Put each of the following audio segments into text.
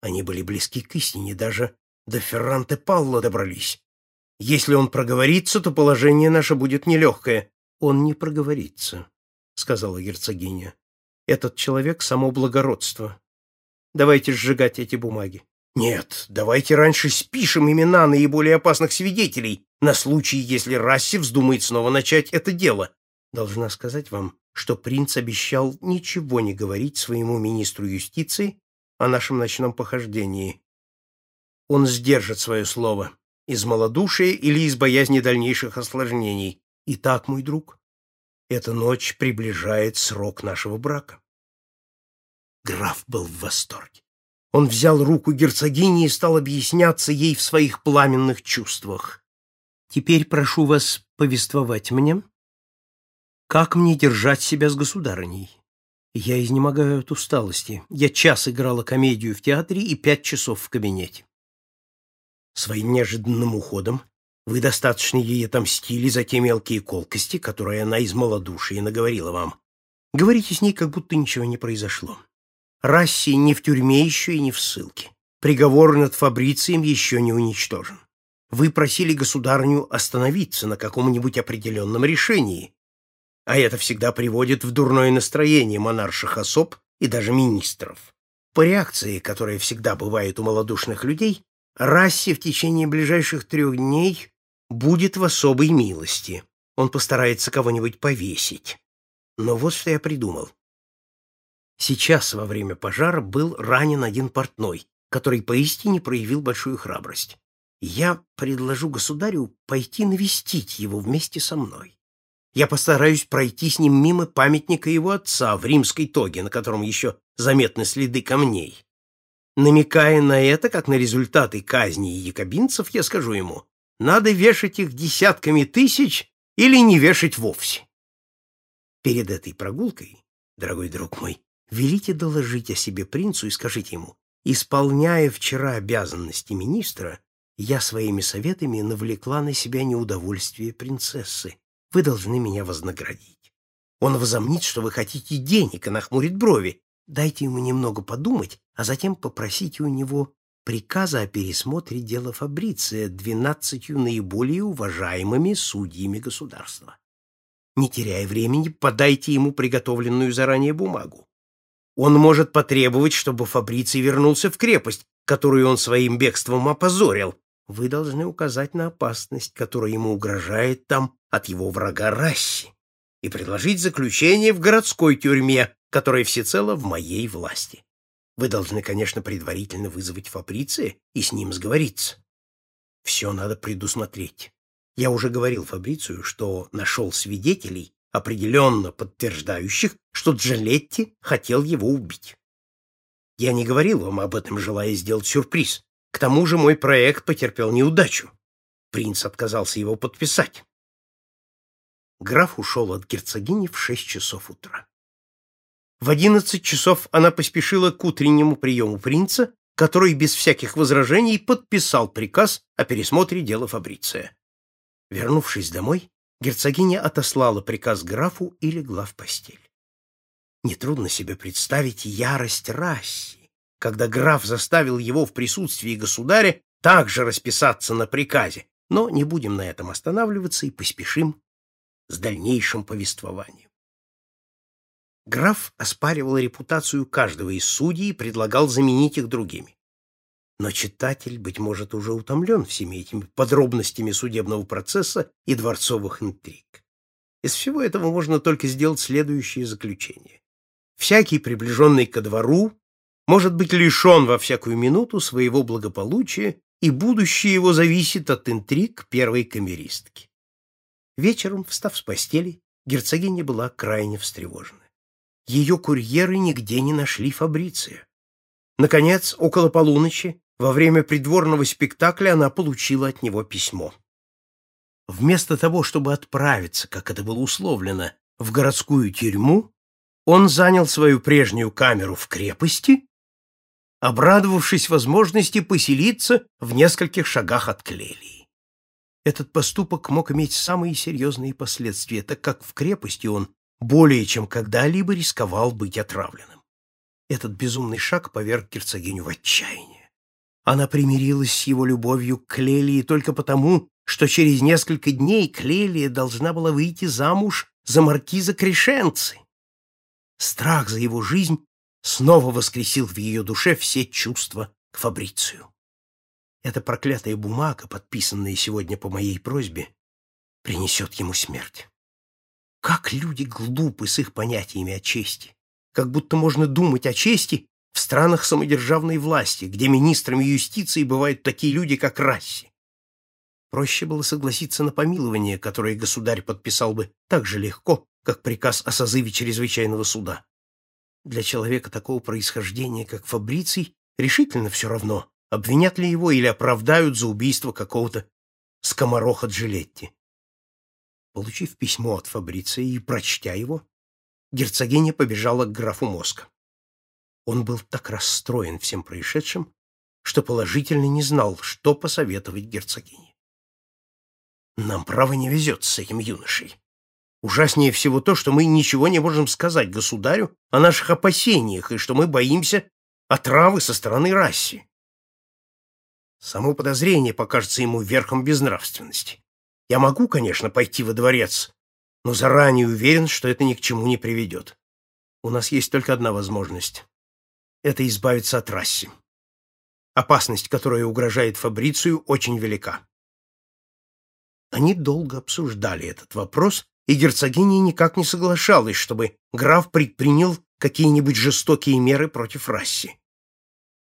Они были близки к истине, даже до Ферранте Палло добрались. Если он проговорится, то положение наше будет нелегкое. Он не проговорится, — сказала герцогиня. Этот человек — само благородство. Давайте сжигать эти бумаги. Нет, давайте раньше спишем имена наиболее опасных свидетелей на случай, если Расси вздумает снова начать это дело. Должна сказать вам, что принц обещал ничего не говорить своему министру юстиции о нашем ночном похождении. Он сдержит свое слово из малодушия или из боязни дальнейших осложнений. Итак, мой друг, эта ночь приближает срок нашего брака. Граф был в восторге. Он взял руку герцогини и стал объясняться ей в своих пламенных чувствах. «Теперь прошу вас повествовать мне, как мне держать себя с государыней? Я изнемогаю от усталости. Я час играла комедию в театре и пять часов в кабинете. Своим неожиданным уходом вы достаточно ей отомстили за те мелкие колкости, которые она из малодушия наговорила вам. Говорите с ней, как будто ничего не произошло. Расси не в тюрьме еще и не в ссылке. Приговор над Фабрицием еще не уничтожен. Вы просили государню остановиться на каком-нибудь определенном решении, а это всегда приводит в дурное настроение монарших особ и даже министров. По реакции, которая всегда бывает у малодушных людей, Расси в течение ближайших трех дней будет в особой милости. Он постарается кого-нибудь повесить. Но вот что я придумал. Сейчас, во время пожара, был ранен один портной, который поистине проявил большую храбрость. Я предложу государю пойти навестить его вместе со мной. Я постараюсь пройти с ним мимо памятника его отца в римской тоге, на котором еще заметны следы камней. Намекая на это, как на результаты казни якобинцев, я скажу ему, надо вешать их десятками тысяч или не вешать вовсе. Перед этой прогулкой, дорогой друг мой, велите доложить о себе принцу и скажите ему, исполняя вчера обязанности министра, я своими советами навлекла на себя неудовольствие принцессы, вы должны меня вознаградить. Он возомнит, что вы хотите денег, и нахмурит брови. Дайте ему немного подумать, а затем попросите у него приказа о пересмотре дела Фабриция двенадцатью наиболее уважаемыми судьями государства. Не теряя времени, подайте ему приготовленную заранее бумагу. Он может потребовать, чтобы Фабриций вернулся в крепость, которую он своим бегством опозорил, вы должны указать на опасность, которая ему угрожает там от его врага Расси, и предложить заключение в городской тюрьме, которая всецело в моей власти. Вы должны, конечно, предварительно вызвать Фабриция и с ним сговориться. Все надо предусмотреть. Я уже говорил Фабрицию, что нашел свидетелей, определенно подтверждающих, что Джалетти хотел его убить. Я не говорил вам об этом, желая сделать сюрприз. К тому же мой проект потерпел неудачу. Принц отказался его подписать. Граф ушел от герцогини в шесть часов утра. В одиннадцать часов она поспешила к утреннему приему принца, который без всяких возражений подписал приказ о пересмотре дела Фабриция. Вернувшись домой, герцогиня отослала приказ графу и легла в постель. Нетрудно себе представить ярость Расси, когда граф заставил его в присутствии государя также расписаться на приказе, но не будем на этом останавливаться и поспешим с дальнейшим повествованием. Граф оспаривал репутацию каждого из судей и предлагал заменить их другими. Но читатель, быть может, уже утомлен всеми этими подробностями судебного процесса и дворцовых интриг. Из всего этого можно только сделать следующее заключение. Всякий, приближенный ко двору, может быть лишен во всякую минуту своего благополучия, и будущее его зависит от интриг первой камеристки. Вечером, встав с постели, герцогиня была крайне встревожена. Ее курьеры нигде не нашли Фабриция. Наконец, около полуночи, во время придворного спектакля, она получила от него письмо. Вместо того, чтобы отправиться, как это было условлено, в городскую тюрьму, он занял свою прежнюю камеру в крепости обрадовавшись возможности поселиться в нескольких шагах от Клелии. Этот поступок мог иметь самые серьезные последствия, так как в крепости он более чем когда-либо рисковал быть отравленным. Этот безумный шаг поверг герцогиню в отчаяние. Она примирилась с его любовью к Клелии только потому, что через несколько дней Клелия должна была выйти замуж за маркиза Крешенцы. Страх за его жизнь снова воскресил в ее душе все чувства к Фабрицию. Эта проклятая бумага, подписанная сегодня по моей просьбе, принесет ему смерть. Как люди глупы с их понятиями о чести. Как будто можно думать о чести в странах самодержавной власти, где министрами юстиции бывают такие люди, как Расси. Проще было согласиться на помилование, которое государь подписал бы так же легко, как приказ о созыве чрезвычайного суда. Для человека такого происхождения, как Фабриций, решительно все равно, обвинят ли его или оправдают за убийство какого-то скомороха Джилетти. Получив письмо от Фабриция и прочтя его, герцогиня побежала к графу Моска. Он был так расстроен всем происшедшим, что положительно не знал, что посоветовать герцогине. «Нам, право, не везет с этим юношей. Ужаснее всего то, что мы ничего не можем сказать государю о наших опасениях и что мы боимся отравы со стороны Расси. Само подозрение покажется ему верхом безнравственности. Я могу, конечно, пойти во дворец, но заранее уверен, что это ни к чему не приведет. У нас есть только одна возможность — это избавиться от Расси. Опасность, которая угрожает Фабрицию, очень велика. Они долго обсуждали этот вопрос, и герцогиня никак не соглашалась, чтобы граф предпринял какие-нибудь жестокие меры против Расси.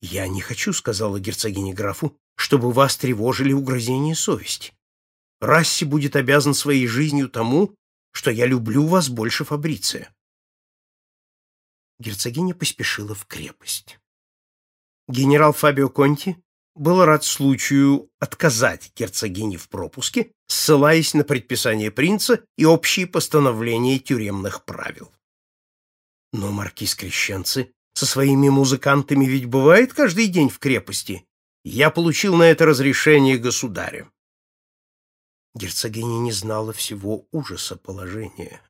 «Я не хочу», — сказала герцогиня графу, — «чтобы вас тревожили угрозения совести. Расси будет обязан своей жизнью тому, что я люблю вас больше Фабриция». Герцогиня поспешила в крепость. Генерал Фабио Конти был рад случаю отказать герцогине в пропуске, ссылаясь на предписание принца и общие постановления тюремных правил. Но маркиз Крещенцы со своими музыкантами ведь бывает каждый день в крепости. Я получил на это разрешение государя. Герцогиня не знала всего ужаса положения.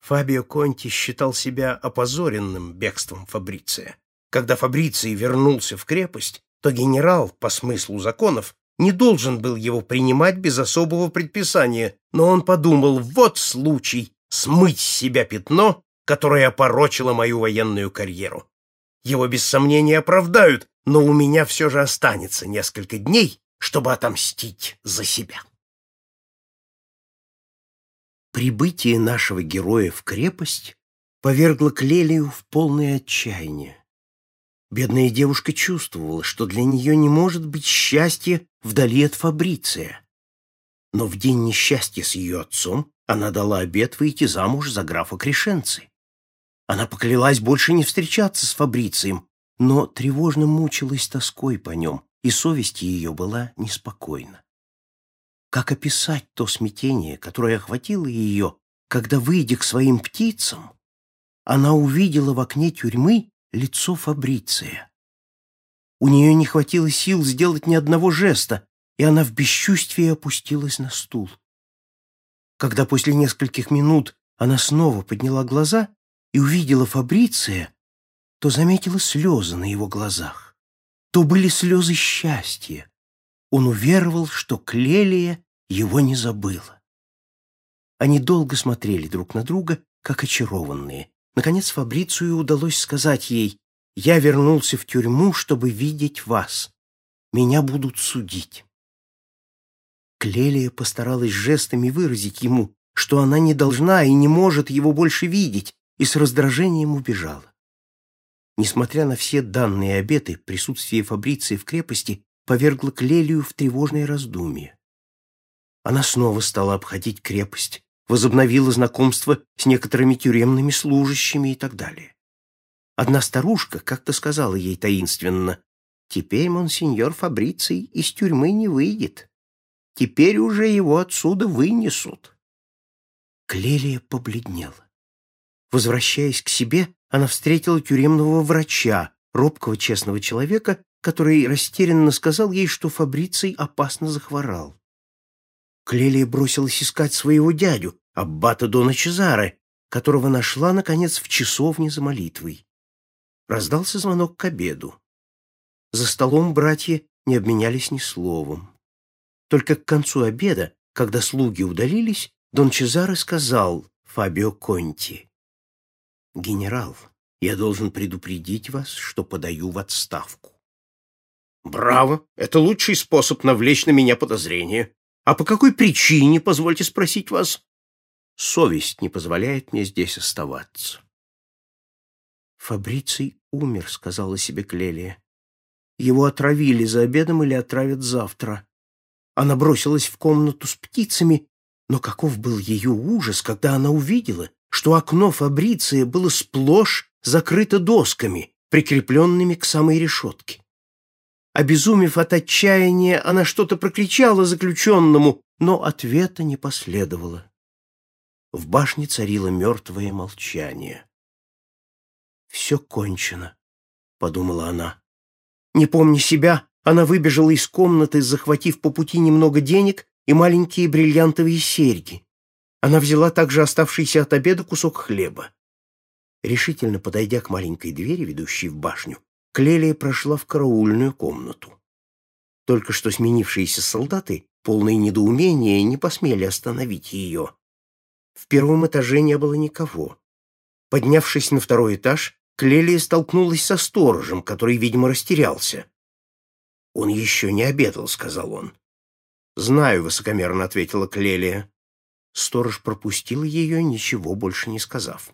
Фабио Конти считал себя опозоренным бегством Фабриция. Когда Фабриций вернулся в крепость, то генерал, по смыслу законов, не должен был его принимать без особого предписания, но он подумал, вот случай смыть с себя пятно которая опорочила мою военную карьеру. Его без сомнения оправдают, но у меня все же останется несколько дней, чтобы отомстить за себя. Прибытие нашего героя в крепость повергло Клелию в полное отчаяние. Бедная девушка чувствовала, что для нее не может быть счастья вдали от Фабриция. Но в день несчастья с ее отцом она дала обет выйти замуж за графа Крешенцы. Она поклялась больше не встречаться с Фабрицием, но тревожно мучилась тоской по нем, и совесть ее была неспокойна. Как описать то смятение, которое охватило ее, когда, выйдя к своим птицам, она увидела в окне тюрьмы лицо Фабриция. У нее не хватило сил сделать ни одного жеста, и она в бесчувствии опустилась на стул. Когда после нескольких минут она снова подняла глаза, и увидела Фабриция, то заметила слезы на его глазах. То были слезы счастья. Он уверовал, что Клелия его не забыла. Они долго смотрели друг на друга, как очарованные. Наконец Фабрицию удалось сказать ей, «Я вернулся в тюрьму, чтобы видеть вас. Меня будут судить». Клелия постаралась жестами выразить ему, что она не должна и не может его больше видеть, и с раздражением убежала. Несмотря на все данные обеты, присутствие Фабриции в крепости повергло Клелию в тревожное раздумье. Она снова стала обходить крепость, возобновила знакомство с некоторыми тюремными служащими и так далее. Одна старушка как-то сказала ей таинственно, «Теперь монсеньор Фабриций из тюрьмы не выйдет. Теперь уже его отсюда вынесут». Клелия побледнела. Возвращаясь к себе, она встретила тюремного врача, робкого честного человека, который растерянно сказал ей, что Фабриций опасно захворал. Клелия бросилась искать своего дядю, аббата Дона Чезаре, которого нашла, наконец, в часовне за молитвой. Раздался звонок к обеду. За столом братья не обменялись ни словом. Только к концу обеда, когда слуги удалились, Дон Чезаре сказал Фабио Конти. «Генерал, я должен предупредить вас, что подаю в отставку». «Браво! Это лучший способ навлечь на меня подозрение. А по какой причине, позвольте спросить вас?» «Совесть не позволяет мне здесь оставаться». «Фабриций умер», — сказала себе Клелия. «Его отравили за обедом или отравят завтра». Она бросилась в комнату с птицами но каков был ее ужас, когда она увидела, что окно Фабриция было сплошь закрыто досками, прикрепленными к самой решетке. Обезумев от отчаяния, она что-то прокричала заключенному, но ответа не последовало. В башне царило мертвое молчание. «Все кончено», — подумала она. Не помня себя, она выбежала из комнаты, захватив по пути немного денег и маленькие бриллиантовые серьги. Она взяла также оставшийся от обеда кусок хлеба. Решительно подойдя к маленькой двери, ведущей в башню, Клелия прошла в караульную комнату. Только что сменившиеся солдаты, полные недоумения, не посмели остановить ее. В первом этаже не было никого. Поднявшись на второй этаж, Клелия столкнулась со сторожем, который, видимо, растерялся. «Он еще не обедал», — сказал он. «Знаю», — высокомерно ответила Клелия. Сторож пропустил ее, ничего больше не сказав.